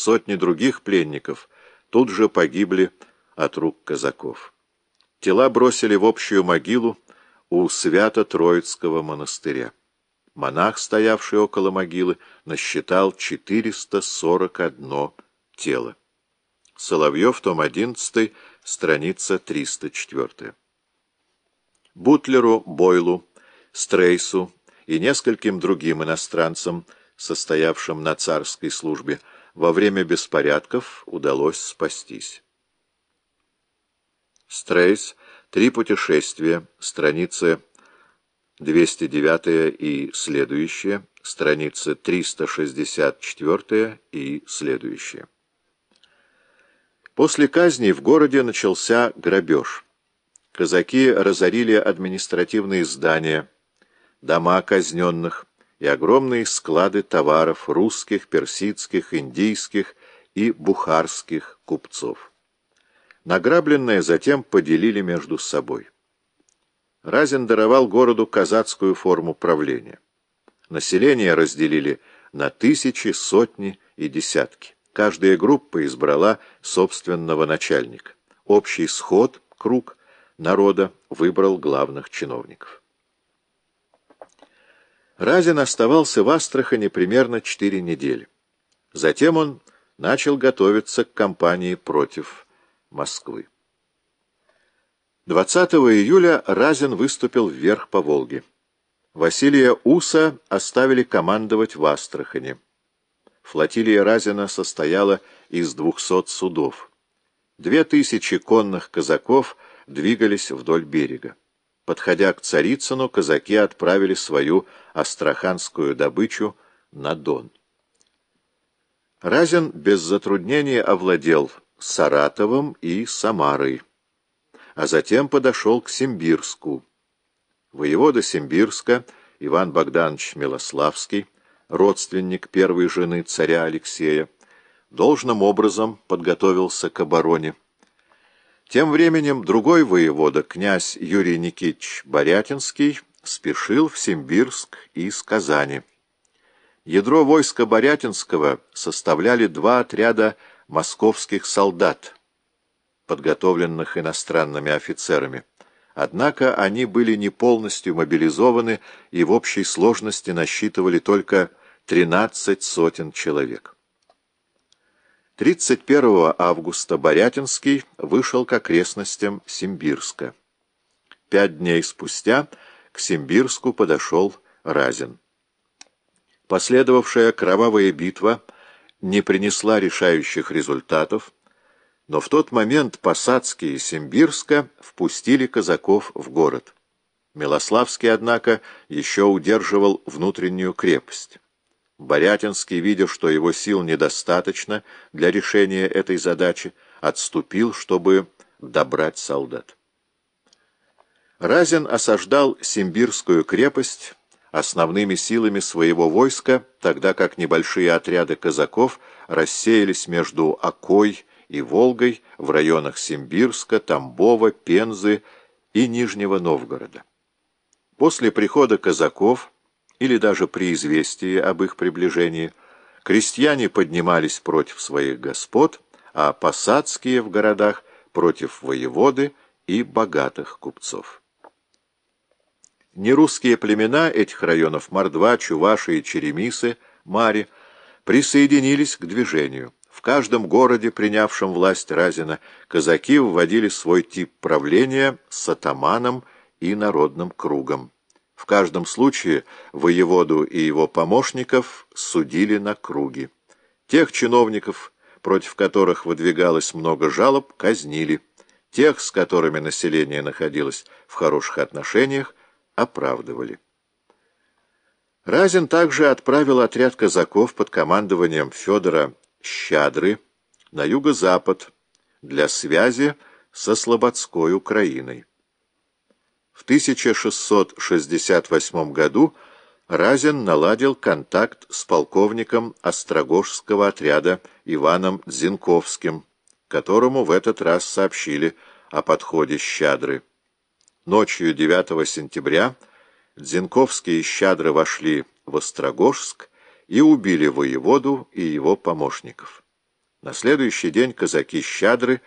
Сотни других пленников тут же погибли от рук казаков. Тела бросили в общую могилу у Свято-Троицкого монастыря. Монах, стоявший около могилы, насчитал 441 тело. Соловьев, том 11, страница 304. Бутлеру, Бойлу, Стрейсу и нескольким другим иностранцам, состоявшим на царской службе, во время беспорядков удалось спастись. Стрейс, Три путешествия, страницы 209 и следующие, страницы 364 и следующие. После казни в городе начался грабеж. Казаки разорили административные здания, дома казненных и огромные склады товаров русских, персидских, индийских и бухарских купцов. Награбленное затем поделили между собой. Разин даровал городу казацкую форму правления. Население разделили на тысячи, сотни и десятки. Каждая группа избрала собственного начальника. Общий сход, круг народа выбрал главных чиновников. Разин оставался в Астрахани примерно четыре недели. Затем он начал готовиться к кампании против Москвы. 20 июля Разин выступил вверх по Волге. Василия Уса оставили командовать в Астрахани. Флотилия Разина состояла из двухсот судов. Две тысячи конных казаков двигались вдоль берега. Подходя к Царицыну, казаки отправили свою астраханскую добычу на Дон. Разин без затруднения овладел Саратовым и Самарой, а затем подошел к Симбирску. Воевода Симбирска Иван Богданович Милославский, родственник первой жены царя Алексея, должным образом подготовился к обороне. Тем временем другой воевода, князь Юрий Никитич Борятинский, спешил в Симбирск из Казани. Ядро войска Борятинского составляли два отряда московских солдат, подготовленных иностранными офицерами. Однако они были не полностью мобилизованы и в общей сложности насчитывали только 13 сотен человек. 31 августа Борятинский вышел к окрестностям Симбирска. Пять дней спустя к Симбирску подошел Разин. Последовавшая кровавая битва – не принесла решающих результатов, но в тот момент Посадские Симбирска впустили казаков в город. Милославский, однако, еще удерживал внутреннюю крепость. Борятинский, видя, что его сил недостаточно для решения этой задачи, отступил, чтобы добрать солдат. Разин осаждал Симбирскую крепость основными силами своего войска, тогда как небольшие отряды казаков рассеялись между Окой и Волгой в районах Симбирска, Тамбова, Пензы и Нижнего Новгорода. После прихода казаков, или даже при известии об их приближении, крестьяне поднимались против своих господ, а посадские в городах против воеводы и богатых купцов. Нерусские племена этих районов, Мордва, Чуваши и Черемисы, Мари, присоединились к движению. В каждом городе, принявшем власть Разина, казаки вводили свой тип правления с атаманом и народным кругом. В каждом случае воеводу и его помощников судили на круги. Тех чиновников, против которых выдвигалось много жалоб, казнили. Тех, с которыми население находилось в хороших отношениях, оправдывали. Разин также отправил отряд казаков под командованием Федора Щадры на юго-запад для связи со Слободской Украиной. В 1668 году Разин наладил контакт с полковником Острогожского отряда Иваном Дзинковским, которому в этот раз сообщили о подходе Щадры. Ночью 9 сентября Дзинковские и Щадры вошли в Острогожск и убили воеводу и его помощников. На следующий день казаки Щадры